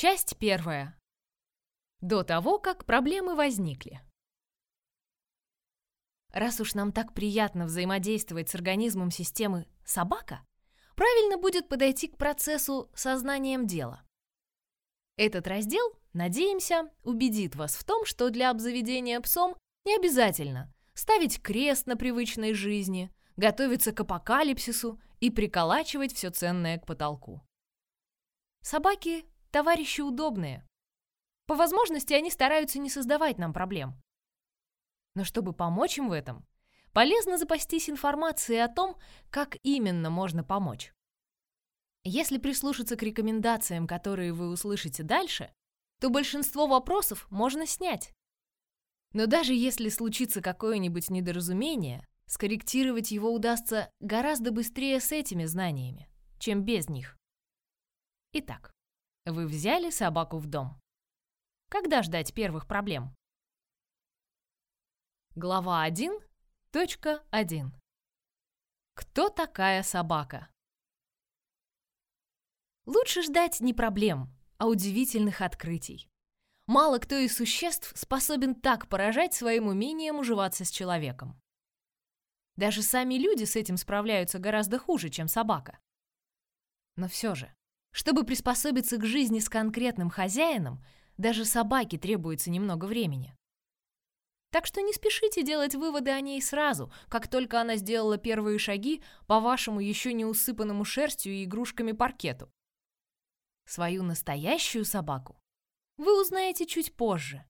Часть первая. До того, как проблемы возникли. Раз уж нам так приятно взаимодействовать с организмом системы собака, правильно будет подойти к процессу сознанием дела. Этот раздел, надеемся, убедит вас в том, что для обзаведения псом не обязательно ставить крест на привычной жизни, готовиться к апокалипсису и приколачивать все ценное к потолку. Собаки – товарищи удобные. По возможности они стараются не создавать нам проблем. Но чтобы помочь им в этом, полезно запастись информацией о том, как именно можно помочь. Если прислушаться к рекомендациям, которые вы услышите дальше, то большинство вопросов можно снять. Но даже если случится какое-нибудь недоразумение, скорректировать его удастся гораздо быстрее с этими знаниями, чем без них. Итак, вы взяли собаку в дом. Когда ждать первых проблем? Глава 1.1. Кто такая собака? Лучше ждать не проблем, а удивительных открытий. Мало кто из существ способен так поражать своим умением уживаться с человеком. Даже сами люди с этим справляются гораздо хуже, чем собака. Но все же, чтобы приспособиться к жизни с конкретным хозяином, даже собаке требуется немного времени. Так что не спешите делать выводы о ней сразу, как только она сделала первые шаги по вашему еще не усыпанному шерстью и игрушками паркету. Свою настоящую собаку вы узнаете чуть позже,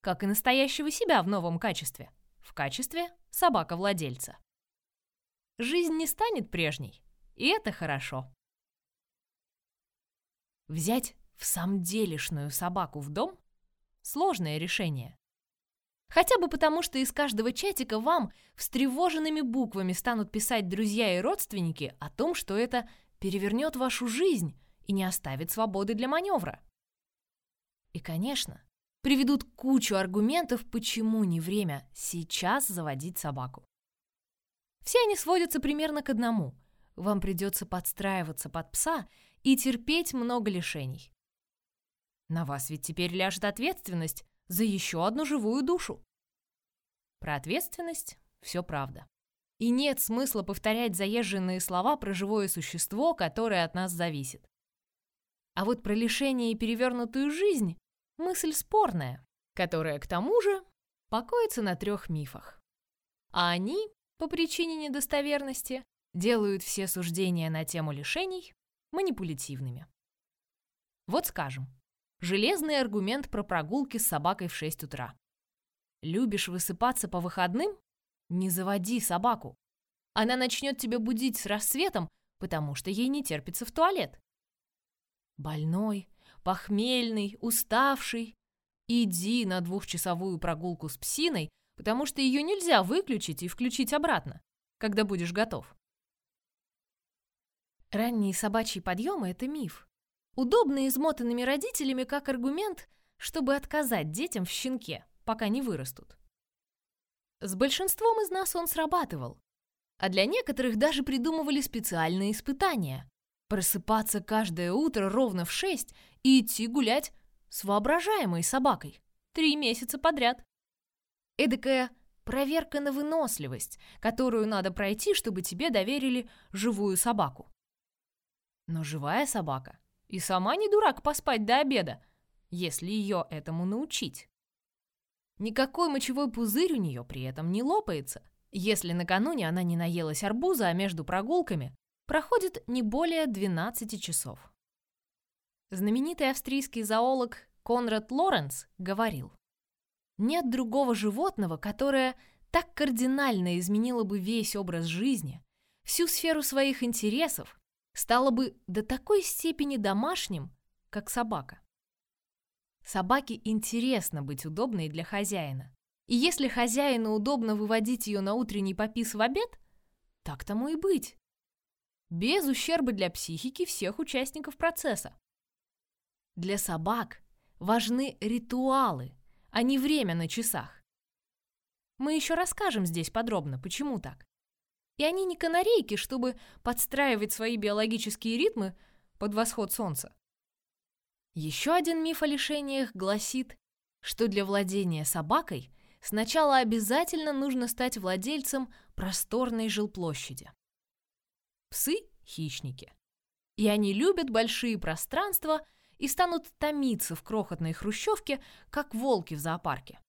как и настоящего себя в новом качестве, в качестве собака-владельца. Жизнь не станет прежней, и это хорошо. Взять в самом делешную собаку в дом – сложное решение. Хотя бы потому, что из каждого чатика вам встревоженными буквами станут писать друзья и родственники о том, что это перевернет вашу жизнь и не оставит свободы для маневра. И, конечно, приведут кучу аргументов, почему не время сейчас заводить собаку. Все они сводятся примерно к одному. Вам придется подстраиваться под пса и терпеть много лишений. На вас ведь теперь ляжет ответственность за еще одну живую душу. Про ответственность все правда. И нет смысла повторять заезженные слова про живое существо, которое от нас зависит. А вот про лишение и перевернутую жизнь – мысль спорная, которая, к тому же, покоится на трех мифах. А они, по причине недостоверности, делают все суждения на тему лишений манипулятивными. Вот скажем, железный аргумент про прогулки с собакой в 6 утра. Любишь высыпаться по выходным? Не заводи собаку. Она начнет тебя будить с рассветом, потому что ей не терпится в туалет. Больной, похмельный, уставший. Иди на двухчасовую прогулку с псиной, потому что ее нельзя выключить и включить обратно, когда будешь готов. Ранние собачьи подъемы – это миф. Удобно измотанными родителями как аргумент, чтобы отказать детям в щенке, пока не вырастут. С большинством из нас он срабатывал, а для некоторых даже придумывали специальные испытания, Просыпаться каждое утро ровно в шесть и идти гулять с воображаемой собакой. Три месяца подряд. Эдакая проверка на выносливость, которую надо пройти, чтобы тебе доверили живую собаку. Но живая собака и сама не дурак поспать до обеда, если ее этому научить. Никакой мочевой пузырь у нее при этом не лопается, если накануне она не наелась арбуза, а между прогулками проходит не более 12 часов. Знаменитый австрийский зоолог Конрад Лоренц говорил, «Нет другого животного, которое так кардинально изменило бы весь образ жизни, всю сферу своих интересов, стало бы до такой степени домашним, как собака. Собаке интересно быть удобной для хозяина. И если хозяину удобно выводить ее на утренний попис в обед, так тому и быть без ущерба для психики всех участников процесса. Для собак важны ритуалы, а не время на часах. Мы еще расскажем здесь подробно, почему так. И они не канарейки, чтобы подстраивать свои биологические ритмы под восход солнца. Еще один миф о лишениях гласит, что для владения собакой сначала обязательно нужно стать владельцем просторной жилплощади. Псы – хищники. И они любят большие пространства и станут томиться в крохотной хрущевке, как волки в зоопарке.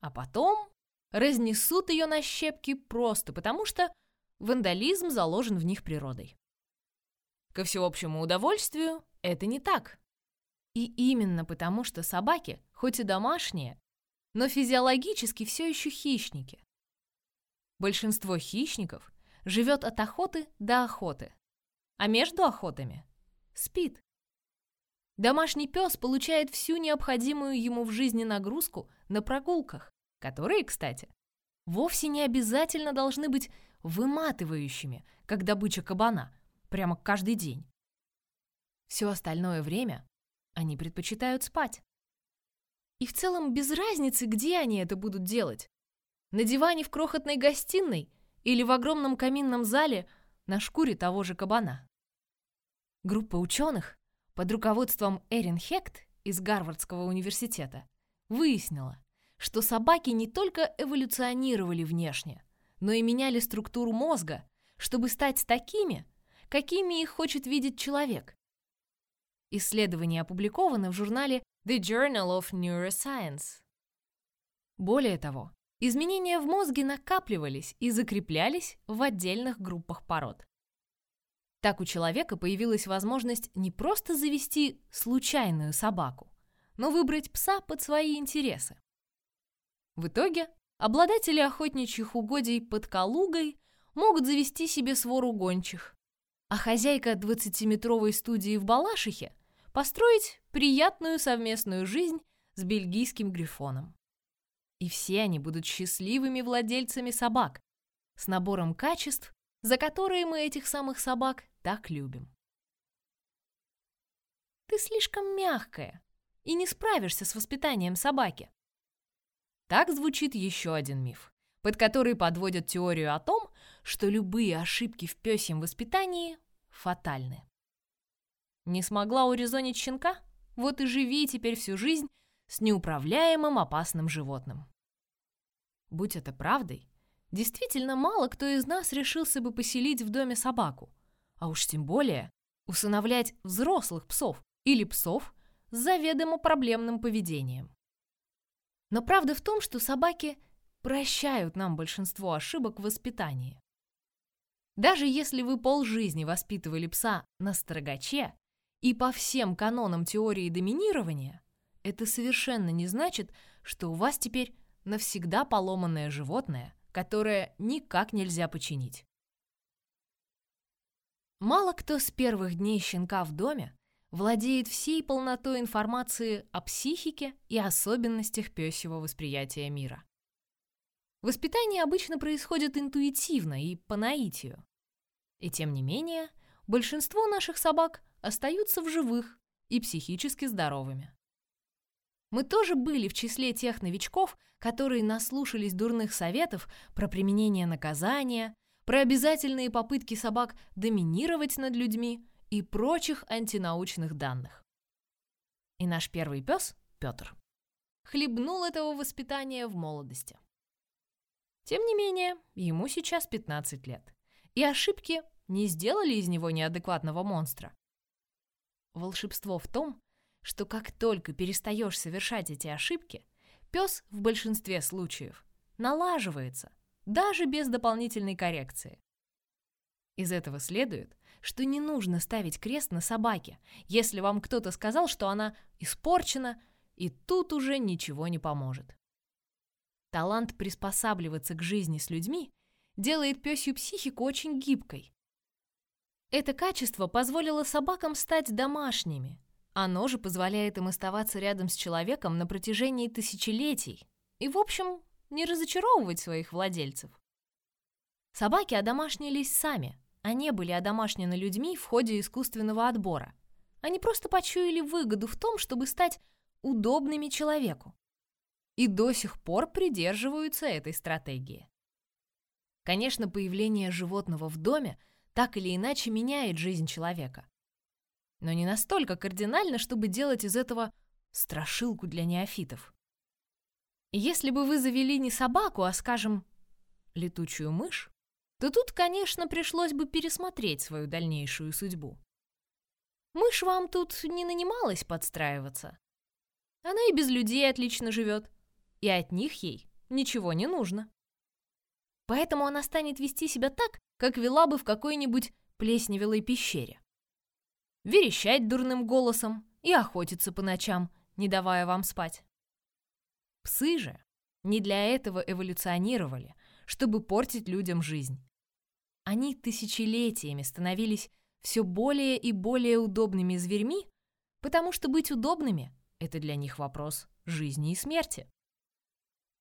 А потом разнесут ее на щепки просто потому, что вандализм заложен в них природой. Ко всеобщему удовольствию это не так. И именно потому, что собаки, хоть и домашние, но физиологически все еще хищники. Большинство хищников живет от охоты до охоты, а между охотами спит. Домашний пес получает всю необходимую ему в жизни нагрузку на прогулках, которые, кстати, вовсе не обязательно должны быть выматывающими, как добыча кабана, прямо каждый день. Все остальное время они предпочитают спать. И в целом без разницы, где они это будут делать. На диване в крохотной гостиной или в огромном каминном зале на шкуре того же кабана. Группа ученых под руководством Эрин Хект из Гарвардского университета выяснила, что собаки не только эволюционировали внешне, но и меняли структуру мозга, чтобы стать такими, какими их хочет видеть человек. Исследование опубликовано в журнале The Journal of Neuroscience. Более того, изменения в мозге накапливались и закреплялись в отдельных группах пород. Так у человека появилась возможность не просто завести случайную собаку, но выбрать пса под свои интересы. В итоге обладатели охотничьих угодий под Калугой могут завести себе свору гончих, а хозяйка 20-метровой студии в Балашихе построить приятную совместную жизнь с бельгийским грифоном. И все они будут счастливыми владельцами собак с набором качеств, за которые мы этих самых собак так любим. Ты слишком мягкая и не справишься с воспитанием собаки. Так звучит еще один миф, под который подводят теорию о том, что любые ошибки в пёсьем воспитании фатальны. Не смогла урезонить щенка? Вот и живи теперь всю жизнь с неуправляемым опасным животным. Будь это правдой, действительно мало кто из нас решился бы поселить в доме собаку, а уж тем более усыновлять взрослых псов или псов с заведомо проблемным поведением. Но правда в том, что собаки прощают нам большинство ошибок в воспитании. Даже если вы полжизни воспитывали пса на строгаче и по всем канонам теории доминирования, это совершенно не значит, что у вас теперь навсегда поломанное животное, которое никак нельзя починить. Мало кто с первых дней щенка в доме владеет всей полнотой информации о психике и особенностях пёсьего восприятия мира. Воспитание обычно происходит интуитивно и по наитию. И тем не менее, большинство наших собак остаются в живых и психически здоровыми. Мы тоже были в числе тех новичков, которые наслушались дурных советов про применение наказания, про обязательные попытки собак доминировать над людьми и прочих антинаучных данных. И наш первый пес, Петр, хлебнул этого воспитания в молодости. Тем не менее, ему сейчас 15 лет, и ошибки не сделали из него неадекватного монстра. Волшебство в том, что как только перестаешь совершать эти ошибки, пес в большинстве случаев налаживается, даже без дополнительной коррекции. Из этого следует, что не нужно ставить крест на собаке, если вам кто-то сказал, что она испорчена, и тут уже ничего не поможет. Талант приспосабливаться к жизни с людьми делает пёсью психику очень гибкой. Это качество позволило собакам стать домашними. Оно же позволяет им оставаться рядом с человеком на протяжении тысячелетий и, в общем, не разочаровывать своих владельцев. Собаки одомашнились сами, не были одомашнены людьми в ходе искусственного отбора. Они просто почуяли выгоду в том, чтобы стать удобными человеку. И до сих пор придерживаются этой стратегии. Конечно, появление животного в доме так или иначе меняет жизнь человека. но не настолько кардинально, чтобы делать из этого страшилку для неофитов. Если бы вы завели не собаку, а, скажем, летучую мышь, то тут, конечно, пришлось бы пересмотреть свою дальнейшую судьбу. Мышь вам тут не нанималась подстраиваться. Она и без людей отлично живет, и от них ей ничего не нужно. Поэтому она станет вести себя так, как вела бы в какой-нибудь плесневелой пещере. Верещать дурным голосом и охотиться по ночам, не давая вам спать. Псы же не для этого эволюционировали, чтобы портить людям жизнь. Они тысячелетиями становились все более и более удобными зверьми, потому что быть удобными – это для них вопрос жизни и смерти.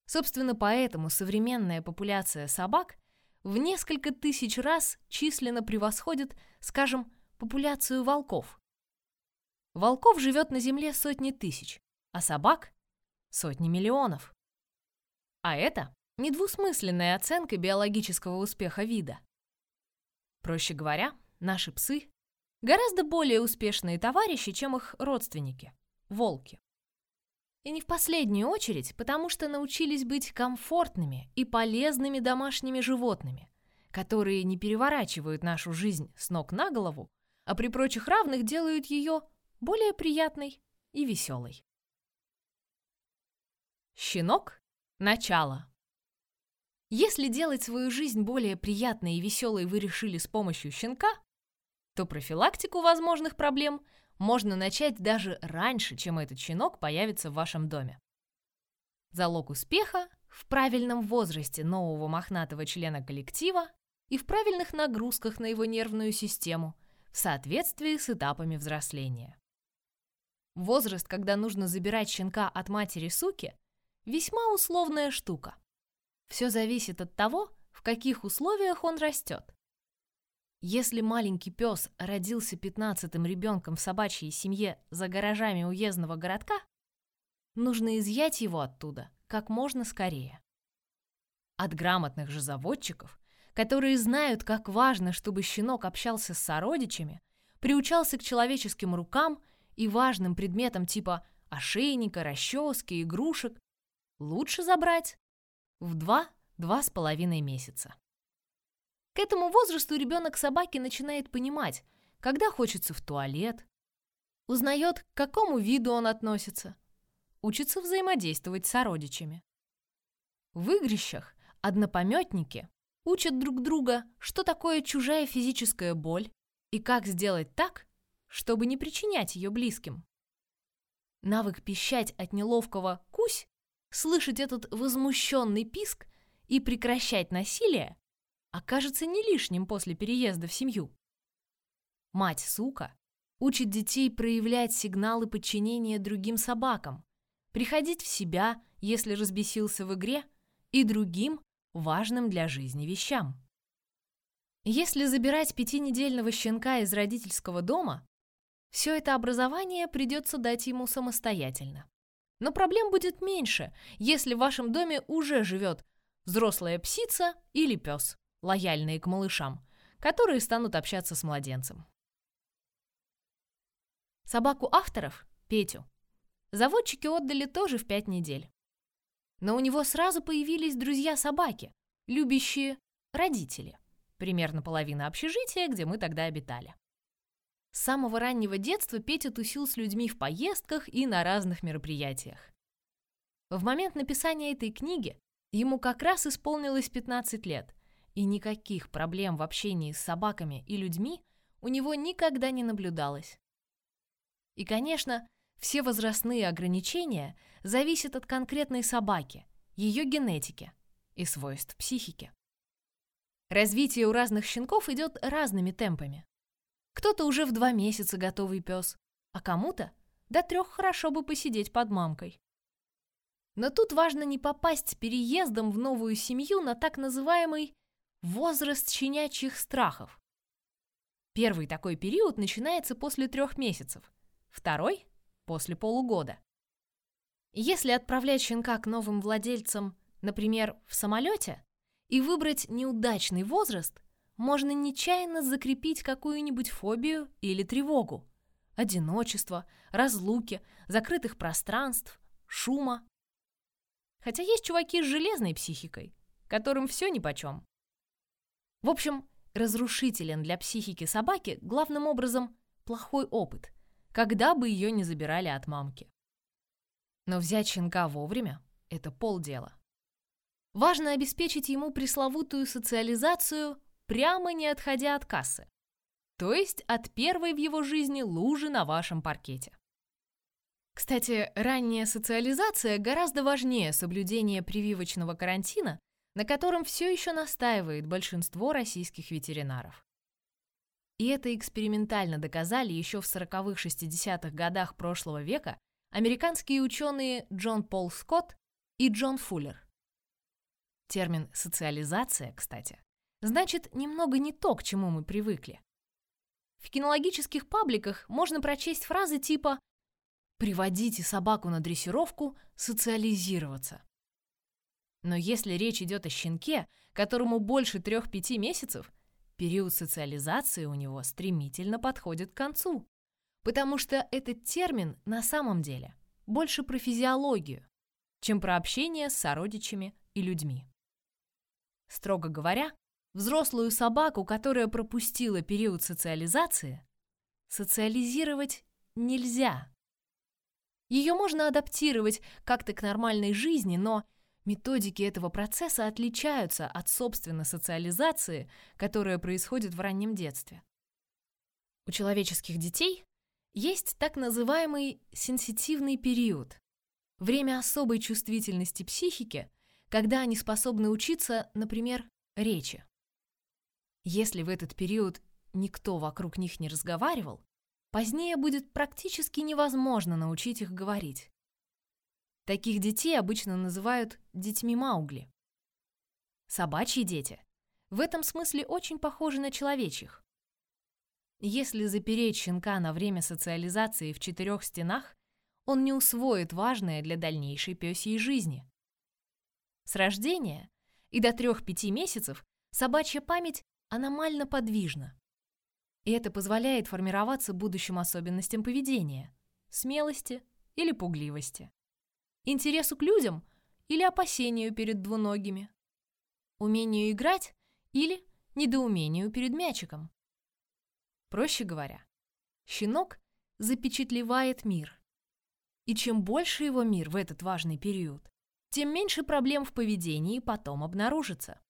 Собственно, поэтому современная популяция собак в несколько тысяч раз численно превосходит, скажем, популяцию волков. Волков живет на Земле сотни тысяч, а собак – сотни миллионов. А это недвусмысленная оценка биологического успеха вида. Проще говоря, наши псы гораздо более успешные товарищи, чем их родственники – волки. И не в последнюю очередь, потому что научились быть комфортными и полезными домашними животными, которые не переворачивают нашу жизнь с ног на голову, а при прочих равных делают ее более приятной и веселой. Щенок – начало. Если делать свою жизнь более приятной и веселой вы решили с помощью щенка, то профилактику возможных проблем можно начать даже раньше, чем этот щенок появится в вашем доме. Залог успеха в правильном возрасте нового мохнатого члена коллектива и в правильных нагрузках на его нервную систему в соответствии с этапами взросления. Возраст, когда нужно забирать щенка от матери-суки, весьма условная штука. Все зависит от того, в каких условиях он растет. Если маленький пес родился пятнадцатым ребенком в собачьей семье за гаражами уездного городка, нужно изъять его оттуда как можно скорее. От грамотных же заводчиков, которые знают, как важно, чтобы щенок общался с сородичами, приучался к человеческим рукам и важным предметам типа ошейника, расчески, игрушек, лучше забрать в два-два с половиной месяца. К этому возрасту ребенок собаки начинает понимать, когда хочется в туалет, узнает, к какому виду он относится, учится взаимодействовать с сородичами. В игрищах однопометники учат друг друга, что такое чужая физическая боль и как сделать так, чтобы не причинять ее близким. Навык пищать от неловкого «кусь» слышать этот возмущенный писк и прекращать насилие окажется не лишним после переезда в семью. Мать-сука учит детей проявлять сигналы подчинения другим собакам, приходить в себя, если разбесился в игре, и другим важным для жизни вещам. Если забирать пятинедельного щенка из родительского дома, все это образование придется дать ему самостоятельно. Но проблем будет меньше, если в вашем доме уже живет взрослая псица или пес, лояльные к малышам, которые станут общаться с младенцем. Собаку авторов, Петю, заводчики отдали тоже в пять недель. Но у него сразу появились друзья-собаки, любящие родители, примерно половина общежития, где мы тогда обитали. С самого раннего детства Петя тусил с людьми в поездках и на разных мероприятиях. В момент написания этой книги ему как раз исполнилось 15 лет, и никаких проблем в общении с собаками и людьми у него никогда не наблюдалось. И, конечно, все возрастные ограничения зависят от конкретной собаки, ее генетики и свойств психики. Развитие у разных щенков идет разными темпами. Кто-то уже в два месяца готовый пес, а кому-то до трех хорошо бы посидеть под мамкой. Но тут важно не попасть переездом в новую семью на так называемый возраст щенячьих страхов. Первый такой период начинается после трех месяцев, второй – после полугода. Если отправлять щенка к новым владельцам, например, в самолете, и выбрать неудачный возраст, можно нечаянно закрепить какую-нибудь фобию или тревогу, одиночества, разлуки, закрытых пространств, шума. Хотя есть чуваки с железной психикой, которым все нипочем. В общем, разрушителен для психики собаки главным образом плохой опыт, когда бы ее не забирали от мамки. Но взять щенка вовремя – это полдела. Важно обеспечить ему пресловутую социализацию, прямо не отходя от кассы. То есть от первой в его жизни лужи на вашем паркете. Кстати, ранняя социализация гораздо важнее соблюдения прививочного карантина, на котором все еще настаивает большинство российских ветеринаров. И это экспериментально доказали еще в 40-х-60-х годах прошлого века американские ученые Джон Пол Скотт и Джон Фуллер. Термин «социализация», кстати, значит немного не то, к чему мы привыкли. В кинологических пабликах можно прочесть фразы типа «приводите собаку на дрессировку, социализироваться». Но если речь идет о щенке, которому больше 3-5 месяцев, период социализации у него стремительно подходит к концу. Потому что этот термин на самом деле больше про физиологию, чем про общение с сородичами и людьми. Строго говоря, взрослую собаку, которая пропустила период социализации, социализировать нельзя. Ее можно адаптировать как-то к нормальной жизни, но методики этого процесса отличаются от собственной социализации, которая происходит в раннем детстве. У человеческих детей есть так называемый сенситивный период, время особой чувствительности психики, когда они способны учиться, например, речи. Если в этот период никто вокруг них не разговаривал, позднее будет практически невозможно научить их говорить. Таких детей обычно называют детьми Маугли. Собачьи дети в этом смысле очень похожи на человечьих. Если запереть щенка на время социализации в четырех стенах, он не усвоит важное для дальнейшей пёсьей жизни. С рождения и до 3-5 месяцев собачья память аномально подвижна. И это позволяет формироваться будущим особенностям поведения, смелости или пугливости, интересу к людям или опасению перед двуногими, умению играть или недоумению перед мячиком. Проще говоря, щенок запечатлевает мир. И чем больше его мир в этот важный период, тем меньше проблем в поведении потом обнаружится.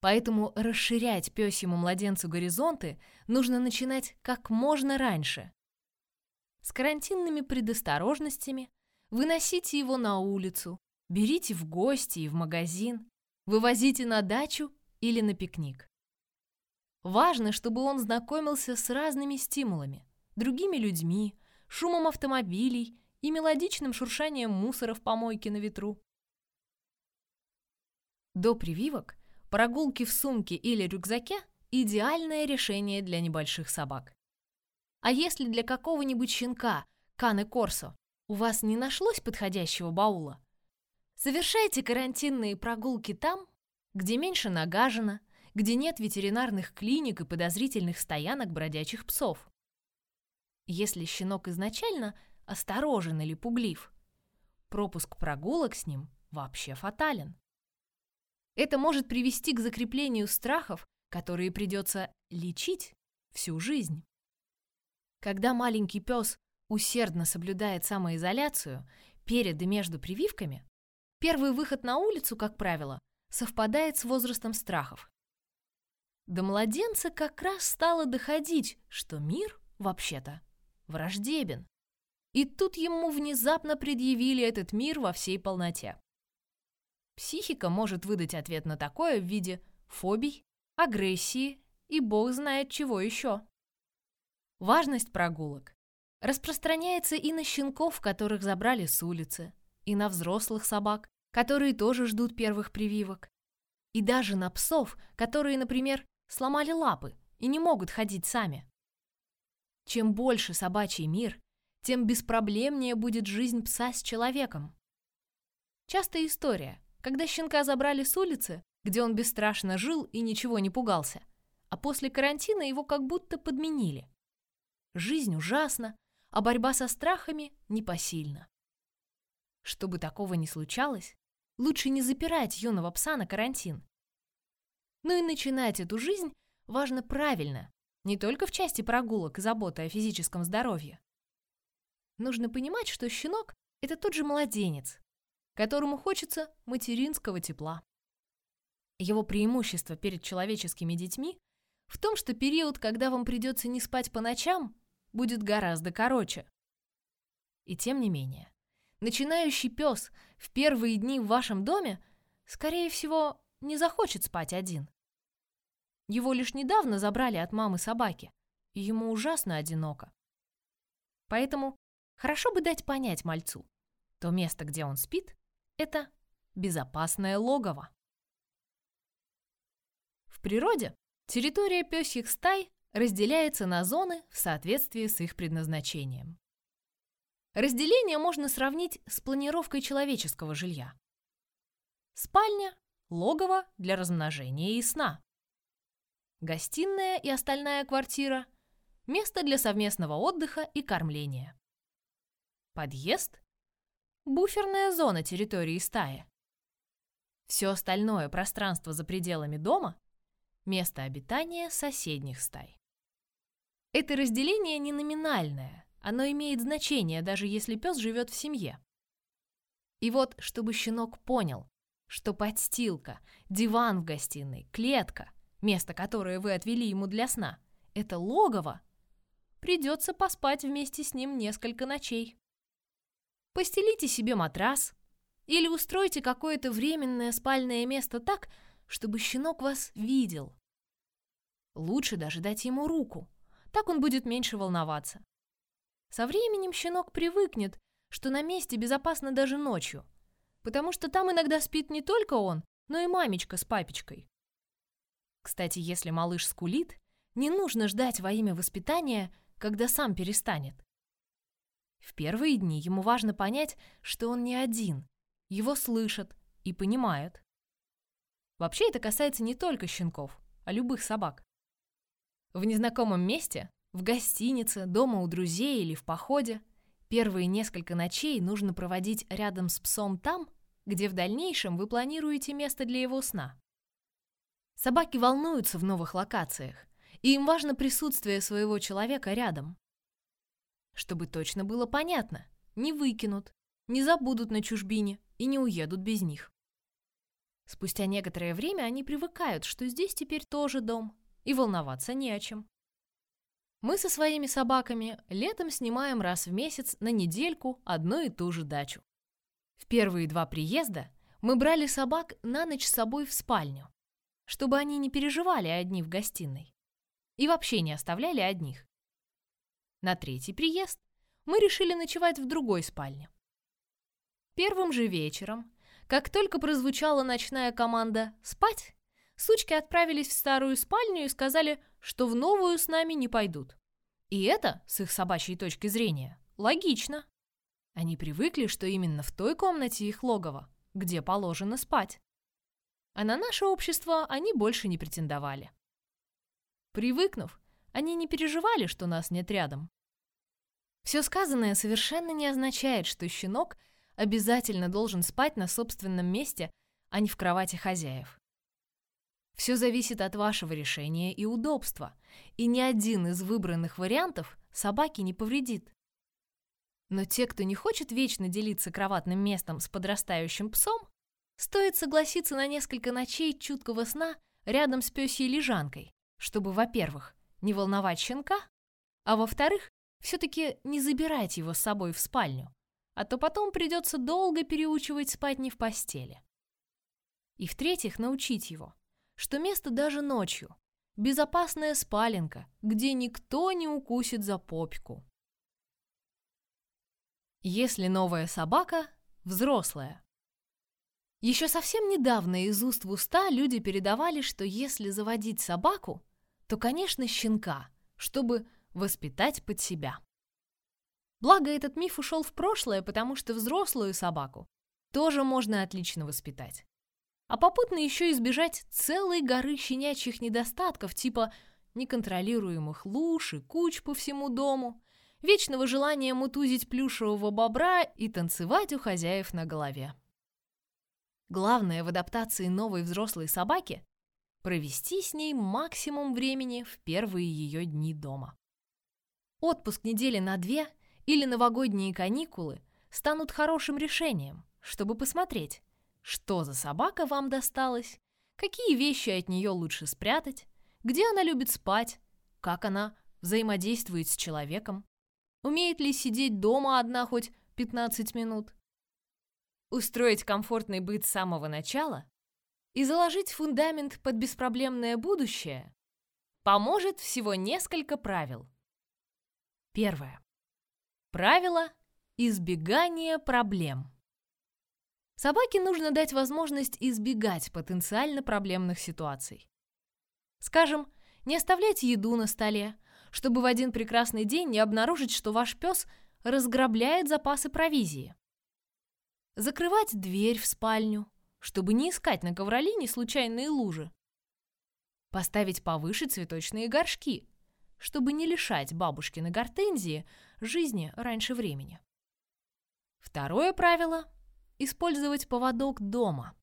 Поэтому расширять пёсьему младенцу горизонты нужно начинать как можно раньше. С карантинными предосторожностями выносите его на улицу, берите в гости и в магазин, вывозите на дачу или на пикник. Важно, чтобы он знакомился с разными стимулами, другими людьми, шумом автомобилей и мелодичным шуршанием мусора в помойке на ветру. До прививок прогулки в сумке или рюкзаке – идеальное решение для небольших собак. А если для какого-нибудь щенка, Каны Корсо, у вас не нашлось подходящего баула, совершайте карантинные прогулки там, где меньше нагажено, где нет ветеринарных клиник и подозрительных стоянок бродячих псов. Если щенок изначально осторожен или пуглив. Пропуск прогулок с ним вообще фатален. Это может привести к закреплению страхов, которые придется лечить всю жизнь. Когда маленький пес усердно соблюдает самоизоляцию перед и между прививками, первый выход на улицу, как правило, совпадает с возрастом страхов. До младенца как раз стало доходить, что мир, вообще-то, враждебен. И тут ему внезапно предъявили этот мир во всей полноте. Психика может выдать ответ на такое в виде фобий, агрессии и бог знает чего еще. Важность прогулок распространяется и на щенков, которых забрали с улицы, и на взрослых собак, которые тоже ждут первых прививок, и даже на псов, которые, например, сломали лапы и не могут ходить сами. Чем больше собачий мир, тем беспроблемнее будет жизнь пса с человеком. Частая история, когда щенка забрали с улицы, где он бесстрашно жил и ничего не пугался, а после карантина его как будто подменили. Жизнь ужасна, а борьба со страхами непосильна. Чтобы такого не случалось, лучше не запирать юного пса на карантин. Ну и начинать эту жизнь важно правильно, не только в части прогулок и заботы о физическом здоровье. Нужно понимать, что щенок – это тот же младенец, которому хочется материнского тепла. Его преимущество перед человеческими детьми в том, что период, когда вам придется не спать по ночам, будет гораздо короче. И тем не менее, начинающий пес в первые дни в вашем доме, скорее всего, не захочет спать один. Его лишь недавно забрали от мамы собаки, и ему ужасно одиноко. Поэтому хорошо бы дать понять мальцу, то место, где он спит, это безопасное логово. В природе территория пёсьих стай разделяется на зоны в соответствии с их предназначением. Разделение можно сравнить с планировкой человеческого жилья. Спальня – логово для размножения и сна. Гостиная и остальная квартира – место для совместного отдыха и кормления. Подъезд – буферная зона территории стаи. Все остальное пространство за пределами дома – место обитания соседних стай. Это разделение не номинальное, оно имеет значение, даже если пес живет в семье. И вот, чтобы щенок понял, что подстилка, диван в гостиной, клетка, место, которое вы отвели ему для сна, это логово, придется поспать вместе с ним несколько ночей. Постелите себе матрас или устройте какое-то временное спальное место так, чтобы щенок вас видел. Лучше даже дать ему руку, так он будет меньше волноваться. Со временем щенок привыкнет, что на месте безопасно даже ночью, потому что там иногда спит не только он, но и мамечка с папечкой. Кстати, если малыш скулит, не нужно ждать во имя воспитания, когда сам перестанет. В первые дни ему важно понять, что он не один, его слышат и понимают. Вообще это касается не только щенков, а любых собак. В незнакомом месте в гостинице, дома у друзей или в походе. Первые несколько ночей нужно проводить рядом с псом там, где в дальнейшем вы планируете место для его сна. Собаки волнуются в новых локациях, и им важно присутствие своего человека рядом. Чтобы точно было понятно, не выкинут, не забудут на чужбине и не уедут без них. Спустя некоторое время они привыкают, что здесь теперь тоже дом, и волноваться не о чем. Мы со своими собаками летом снимаем раз в месяц на недельку одну и ту же дачу. В первые два приезда мы брали собак на ночь с собой в спальню, чтобы они не переживали одни в гостиной и вообще не оставляли одних. На третий приезд мы решили ночевать в другой спальне. Первым же вечером, как только прозвучала ночная команда «Спать!», сучки отправились в старую спальню и сказали, что в новую с нами не пойдут. И это, с их собачьей точки зрения, логично. Они привыкли, что именно в той комнате их логово, где положено спать. А на наше общество они больше не претендовали. Привыкнув, они не переживали, что нас нет рядом. Все сказанное совершенно не означает, что щенок обязательно должен спать на собственном месте, а не в кровати хозяев. Все зависит от вашего решения и удобства, и ни один из выбранных вариантов собаке не повредит. Но те, кто не хочет вечно делиться кроватным местом с подрастающим псом, стоит согласиться на несколько ночей чуткого сна рядом с пёсьей лежанкой, чтобы, во-первых, не волновать щенка, а во-вторых, все-таки не забирать его с собой в спальню, а то потом придется долго переучивать спать не в постели. И в-третьих, научить его, что место даже ночью. Безопасная спаленка, где никто не укусит за попку. Если новая собака – взрослая. Еще совсем недавно из уст в уста люди передавали, что если заводить собаку, то, конечно, щенка, чтобы воспитать под себя. Благо, этот миф ушел в прошлое, потому что взрослую собаку тоже можно отлично воспитать а попутно еще избежать целой горы щенячьих недостатков, типа неконтролируемых луж и куч по всему дому, вечного желания мутузить плюшевого бобра и танцевать у хозяев на голове. Главное в адаптации новой взрослой собаки – провести с ней максимум времени в первые ее дни дома. Отпуск недели на две или новогодние каникулы станут хорошим решением, чтобы посмотреть, что за собака вам досталась, какие вещи от нее лучше спрятать, где она любит спать, как она взаимодействует с человеком, умеет ли сидеть дома одна хоть 15 минут. Устроить комфортный быт с самого начала и заложить фундамент под беспроблемное будущее поможет всего несколько правил. Первое. Правило избегания проблем. Собаке нужно дать возможность избегать потенциально проблемных ситуаций. Скажем, не оставлять еду на столе, чтобы в один прекрасный день не обнаружить, что ваш пес разграбляет запасы провизии. Закрывать дверь в спальню, чтобы не искать на ковролине случайные лужи. Поставить повыше цветочные горшки, чтобы не лишать бабушкины гортензии жизни раньше времени. Второе правило использовать поводок дома.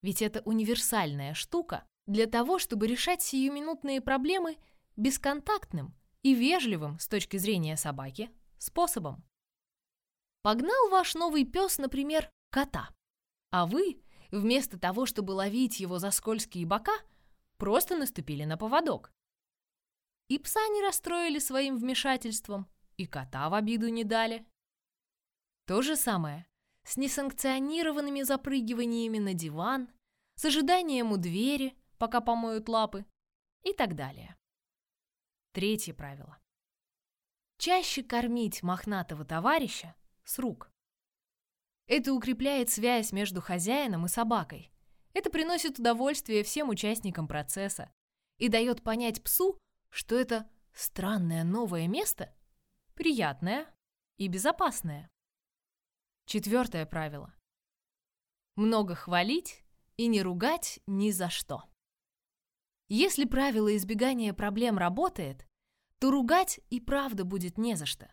Ведь это универсальная штука для того, чтобы решать сиюминутные проблемы бесконтактным и вежливым с точки зрения собаки способом. Погнал ваш новый пес, например, кота, а вы, вместо того, чтобы ловить его за скользкие бока, просто наступили на поводок. И пса не расстроили своим вмешательством, и кота в обиду не дали. То же самое с несанкционированными запрыгиваниями на диван, с ожиданием у двери, пока помоют лапы и так далее. Третье правило. Чаще кормить мохнатого товарища с рук. Это укрепляет связь между хозяином и собакой. Это приносит удовольствие всем участникам процесса и дает понять псу, что это странное новое место приятное и безопасное. Четвертое правило. Много хвалить и не ругать ни за что. Если правило избегания проблем работает, то ругать и правда будет не за что.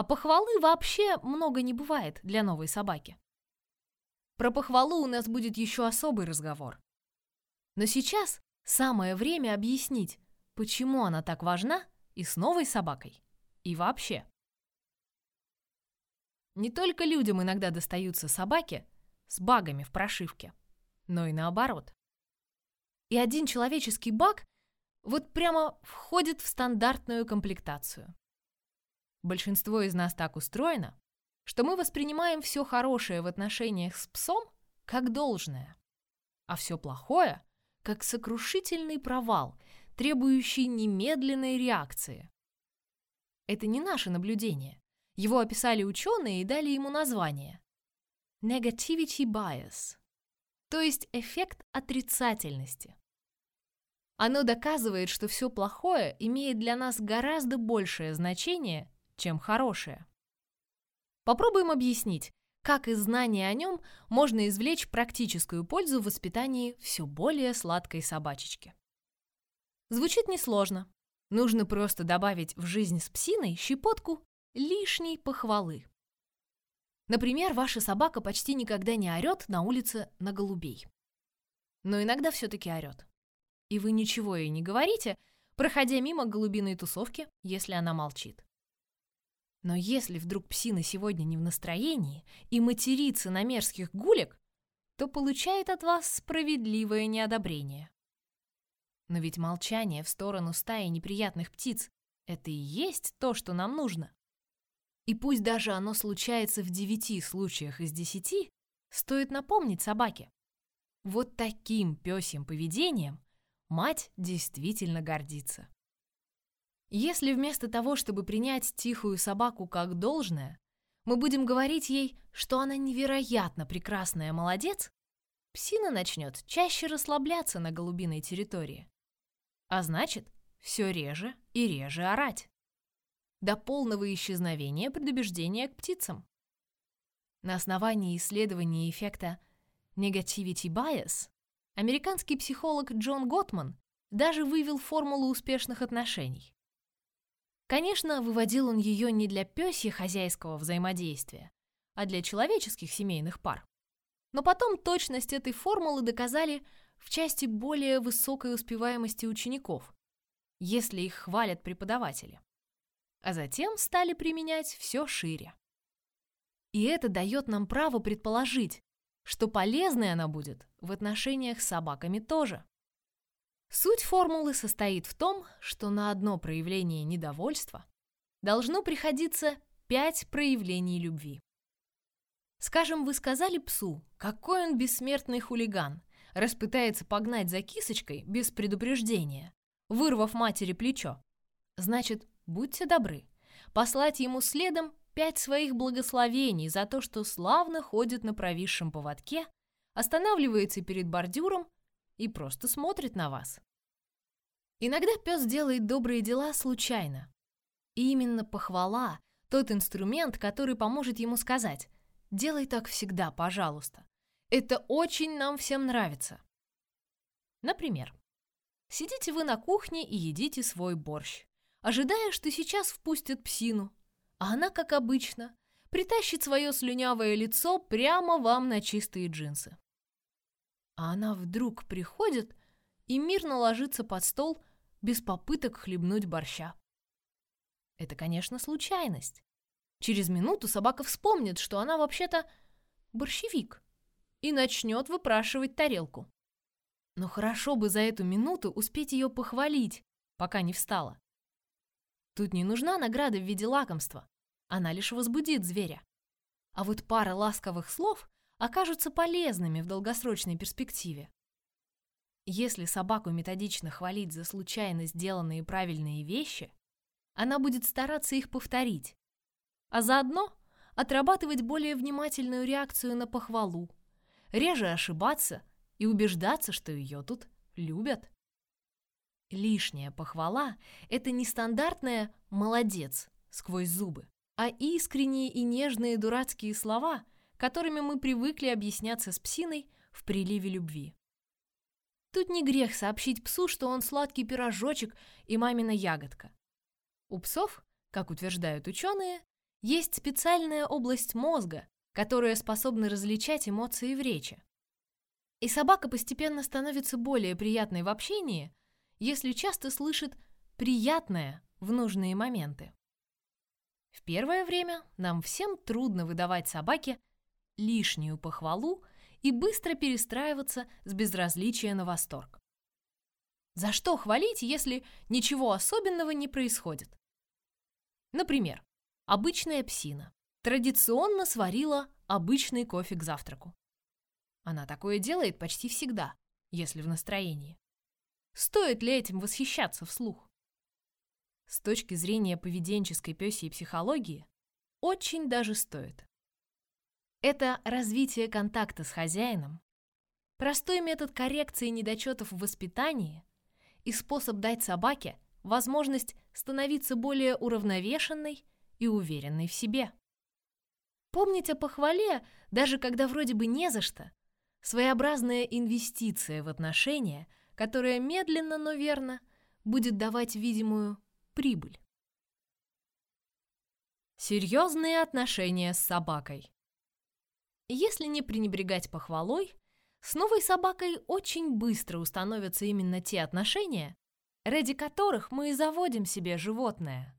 А похвалы вообще много не бывает для новой собаки. Про похвалу у нас будет еще особый разговор. Но сейчас самое время объяснить, почему она так важна и с новой собакой, и вообще. Не только людям иногда достаются собаки с багами в прошивке, но и наоборот. И один человеческий баг вот прямо входит в стандартную комплектацию. Большинство из нас так устроено, что мы воспринимаем все хорошее в отношениях с псом как должное, а все плохое как сокрушительный провал, требующий немедленной реакции. Это не наше наблюдение. Его описали ученые и дали ему название. Negativity bias, то есть эффект отрицательности. Оно доказывает, что все плохое имеет для нас гораздо большее значение, чем хорошее. Попробуем объяснить, как из знания о нем можно извлечь практическую пользу в воспитании все более сладкой собачечки. Звучит несложно. Нужно просто добавить в жизнь с псиной щепотку лишней похвалы. Например, ваша собака почти никогда не орет на улице на голубей. Но иногда все-таки орет. И вы ничего ей не говорите, проходя мимо голубиной тусовки, если она молчит. Но если вдруг псина сегодня не в настроении и матерится на мерзких гулек, то получает от вас справедливое неодобрение. Но ведь молчание в сторону стаи неприятных птиц — это и есть то, что нам нужно. И пусть даже оно случается в девяти случаях из десяти, стоит напомнить собаке. Вот таким пёсьим поведением мать действительно гордится. Если вместо того, чтобы принять тихую собаку как должное, мы будем говорить ей, что она невероятно прекрасная молодец, псина начнет чаще расслабляться на голубиной территории. А значит, все реже и реже орать до полного исчезновения предубеждения к птицам. На основании исследования эффекта Negativity Bias американский психолог Джон Готман даже вывел формулу успешных отношений. Конечно, выводил он ее не для пёсья хозяйского взаимодействия, а для человеческих семейных пар. Но потом точность этой формулы доказали в части более высокой успеваемости учеников, если их хвалят преподаватели. А затем стали применять все шире. И это дает нам право предположить, что полезной она будет в отношениях с собаками тоже. Суть формулы состоит в том, что на одно проявление недовольства должно приходиться пять проявлений любви. Скажем, вы сказали псу, какой он бессмертный хулиган, распытается погнать за кисочкой без предупреждения, вырвав матери плечо. Значит, будьте добры, послать ему следом пять своих благословений за то, что славно ходит на провисшем поводке, останавливается перед бордюром и просто смотрит на вас. Иногда пес делает добрые дела случайно. И именно похвала – тот инструмент, который поможет ему сказать Делай так всегда, пожалуйста. Это очень нам всем нравится. Например, сидите вы на кухне и едите свой борщ, ожидая, что сейчас впустят псину, а она, как обычно, притащит свое слюнявое лицо прямо вам на чистые джинсы. А она вдруг приходит и мирно ложится под стол без попыток хлебнуть борща. Это, конечно, случайность. Через минуту собака вспомнит, что она вообще-то борщевик и начнет выпрашивать тарелку. Но хорошо бы за эту минуту успеть ее похвалить, пока не встала. Тут не нужна награда в виде лакомства, она лишь возбудит зверя. А вот пара ласковых слов окажутся полезными в долгосрочной перспективе. Если собаку методично хвалить за случайно сделанные правильные вещи, она будет стараться их повторить, а заодно отрабатывать более внимательную реакцию на похвалу, реже ошибаться и убеждаться, что ее тут любят. Лишняя похвала – это не стандартная «молодец» сквозь зубы, а искренние и нежные дурацкие слова, которыми мы привыкли объясняться с псиной в приливе любви. Тут не грех сообщить псу, что он сладкий пирожочек и мамина ягодка. У псов, как утверждают ученые, есть специальная область мозга, которая способна различать эмоции в речи. И собака постепенно становится более приятной в общении, если часто слышит «приятное» в нужные моменты. В первое время нам всем трудно выдавать собаке лишнюю похвалу и быстро перестраиваться с безразличия на восторг. За что хвалить, если ничего особенного не происходит? Например, Обычная псина. Традиционно сварила обычный кофе к завтраку. Она такое делает почти всегда, если в настроении. Стоит ли этим восхищаться вслух? С точки зрения поведенческой пёсьей психологии, очень даже стоит. Это развитие контакта с хозяином, простой метод коррекции недочетов в воспитании и способ дать собаке возможность становиться более уравновешенной и уверенный в себе. Помнить о похвале, даже когда вроде бы не за что, своеобразная инвестиция в отношения, которая медленно, но верно будет давать видимую прибыль. Серьезные отношения с собакой. Если не пренебрегать похвалой, с новой собакой очень быстро установятся именно те отношения, ради которых мы и заводим себе животное.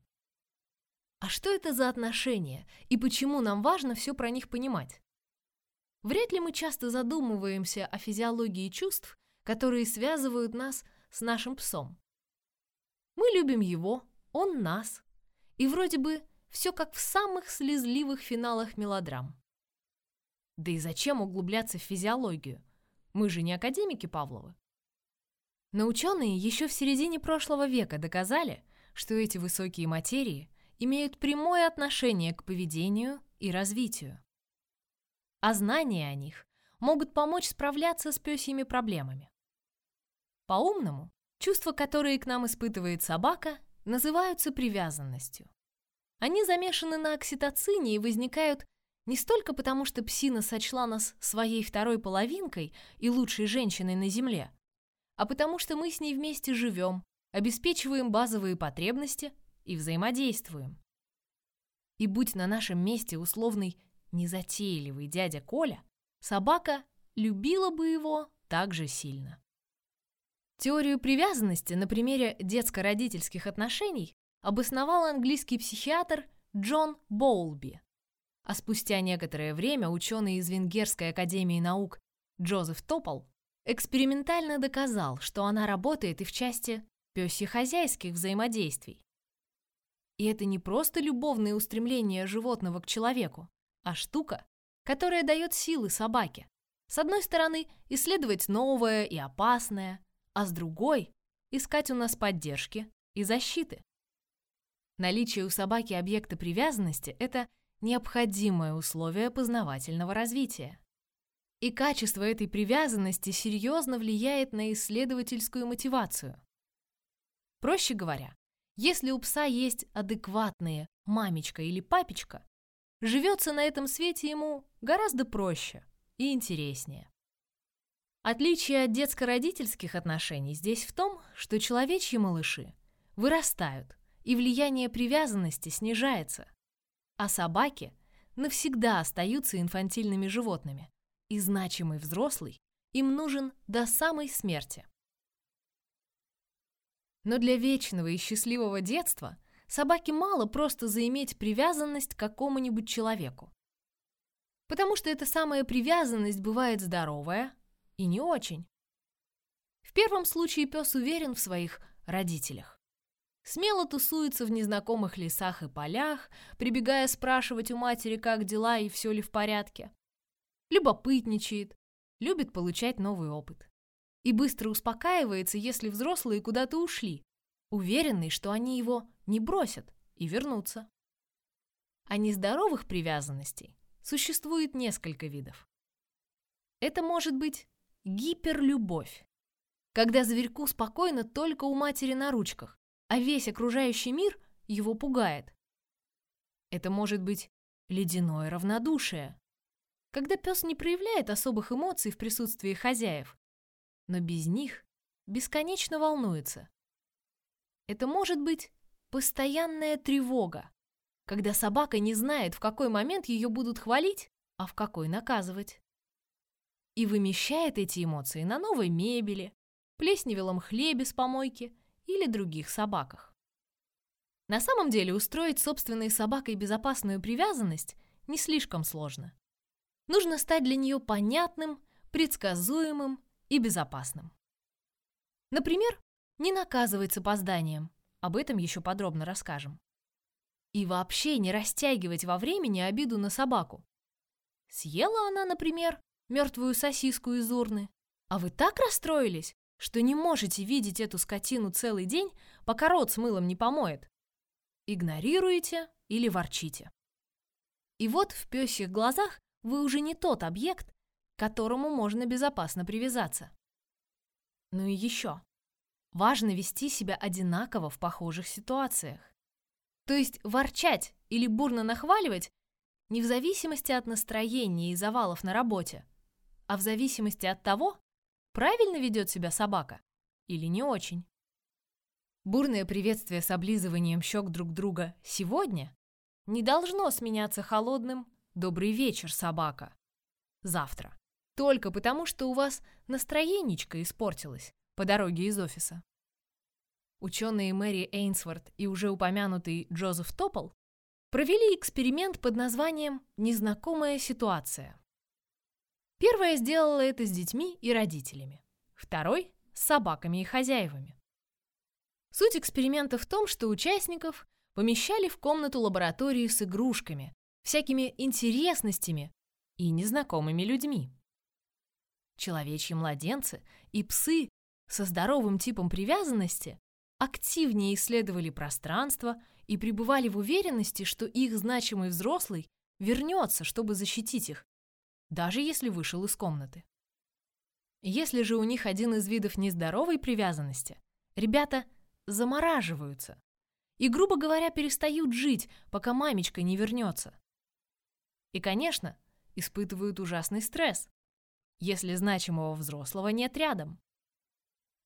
А что это за отношения и почему нам важно все про них понимать? Вряд ли мы часто задумываемся о физиологии чувств, которые связывают нас с нашим псом. Мы любим его, он нас. И вроде бы все как в самых слезливых финалах мелодрам. Да и зачем углубляться в физиологию? Мы же не академики Павловы. Но ученые еще в середине прошлого века доказали, что эти высокие материи имеют прямое отношение к поведению и развитию. А знания о них могут помочь справляться с пёсьими проблемами. По-умному, чувства, которые к нам испытывает собака, называются привязанностью. Они замешаны на окситоцине и возникают не столько потому, что псина сочла нас своей второй половинкой и лучшей женщиной на земле, а потому что мы с ней вместе живем, обеспечиваем базовые потребности и взаимодействуем. И будь на нашем месте условный незатейливый дядя Коля, собака любила бы его так же сильно. Теорию привязанности на примере детско-родительских отношений обосновал английский психиатр Джон Боулби. А спустя некоторое время ученый из Венгерской академии наук Джозеф Топол экспериментально доказал, что она работает и в части пёсье-хозяйских взаимодействий. И это не просто любовные устремления животного к человеку, а штука, которая дает силы собаке. С одной стороны, исследовать новое и опасное, а с другой – искать у нас поддержки и защиты. Наличие у собаки объекта привязанности – это необходимое условие познавательного развития. И качество этой привязанности серьезно влияет на исследовательскую мотивацию. Проще говоря, если у пса есть адекватные мамечка или папечка, живется на этом свете ему гораздо проще и интереснее. Отличие от детско-родительских отношений здесь в том, что человечьи малыши вырастают, и влияние привязанности снижается, а собаки навсегда остаются инфантильными животными, и значимый взрослый им нужен до самой смерти. Но для вечного и счастливого детства собаке мало просто заиметь привязанность к какому-нибудь человеку. Потому что эта самая привязанность бывает здоровая и не очень. В первом случае пес уверен в своих родителях. Смело тусуется в незнакомых лесах и полях, прибегая спрашивать у матери, как дела и все ли в порядке. Любопытничает, любит получать новый опыт и быстро успокаивается, если взрослые куда-то ушли, уверенный, что они его не бросят и вернутся. А нездоровых привязанностей существует несколько видов. Это может быть гиперлюбовь, когда зверьку спокойно только у матери на ручках, а весь окружающий мир его пугает. Это может быть ледяное равнодушие, когда пес не проявляет особых эмоций в присутствии хозяев, но без них бесконечно волнуется. Это может быть постоянная тревога, когда собака не знает, в какой момент ее будут хвалить, а в какой наказывать. И вымещает эти эмоции на новой мебели, плесневелом хлебе с помойки или других собаках. На самом деле устроить собственной собакой безопасную привязанность не слишком сложно. Нужно стать для нее понятным, предсказуемым и безопасным. Например, не наказывать с опозданием, об этом еще подробно расскажем. И вообще не растягивать во времени обиду на собаку. Съела она, например, мертвую сосиску из урны, а вы так расстроились, что не можете видеть эту скотину целый день, пока рот с мылом не помоет. Игнорируете или ворчите. И вот в пёсьих глазах вы уже не тот объект, к которому можно безопасно привязаться. Ну и еще. Важно вести себя одинаково в похожих ситуациях. То есть ворчать или бурно нахваливать не в зависимости от настроения и завалов на работе, а в зависимости от того, правильно ведет себя собака или не очень. Бурное приветствие с облизыванием щек друг друга сегодня не должно сменяться холодным «Добрый вечер, собака» завтра. Только потому, что у вас настроенечко испортилось по дороге из офиса. Ученые Мэри Эйнсворт и уже упомянутый Джозеф Топпл провели эксперимент под названием «Незнакомая ситуация». Первая сделала это с детьми и родителями, второй – с собаками и хозяевами. Суть эксперимента в том, что участников помещали в комнату лаборатории с игрушками, всякими интересностями и незнакомыми людьми человечьи младенцы и псы со здоровым типом привязанности активнее исследовали пространство и пребывали в уверенности, что их значимый взрослый вернется, чтобы защитить их, даже если вышел из комнаты. Если же у них один из видов нездоровой привязанности, ребята замораживаются и, грубо говоря, перестают жить, пока мамечка не вернется. И, конечно, испытывают ужасный стресс, если значимого взрослого нет рядом.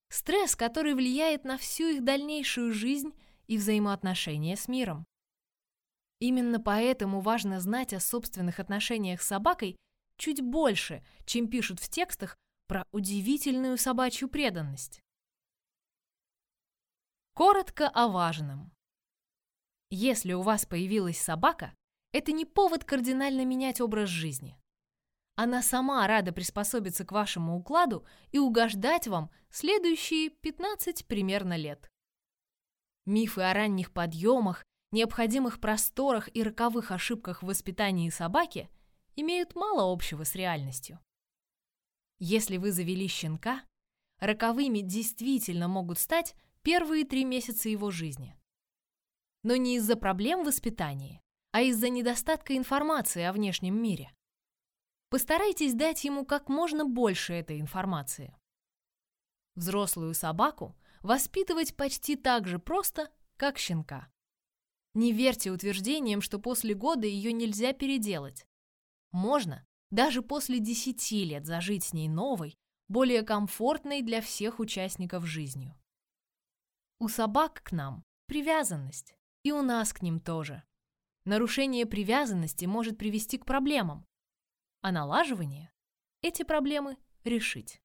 Стресс, который влияет на всю их дальнейшую жизнь и взаимоотношения с миром. Именно поэтому важно знать о собственных отношениях с собакой чуть больше, чем пишут в текстах про удивительную собачью преданность. Коротко о важном. Если у вас появилась собака, это не повод кардинально менять образ жизни. Она сама рада приспособиться к вашему укладу и угождать вам следующие 15 примерно лет. Мифы о ранних подъемах, необходимых просторах и роковых ошибках в воспитании собаки имеют мало общего с реальностью. Если вы завели щенка, роковыми действительно могут стать первые три месяца его жизни. Но не из-за проблем в воспитании, а из-за недостатка информации о внешнем мире. Постарайтесь дать ему как можно больше этой информации. Взрослую собаку воспитывать почти так же просто, как щенка. Не верьте утверждениям, что после года ее нельзя переделать. Можно даже после 10 лет зажить с ней новой, более комфортной для всех участников жизнью. У собак к нам привязанность, и у нас к ним тоже. Нарушение привязанности может привести к проблемам, а налаживание – эти проблемы решить.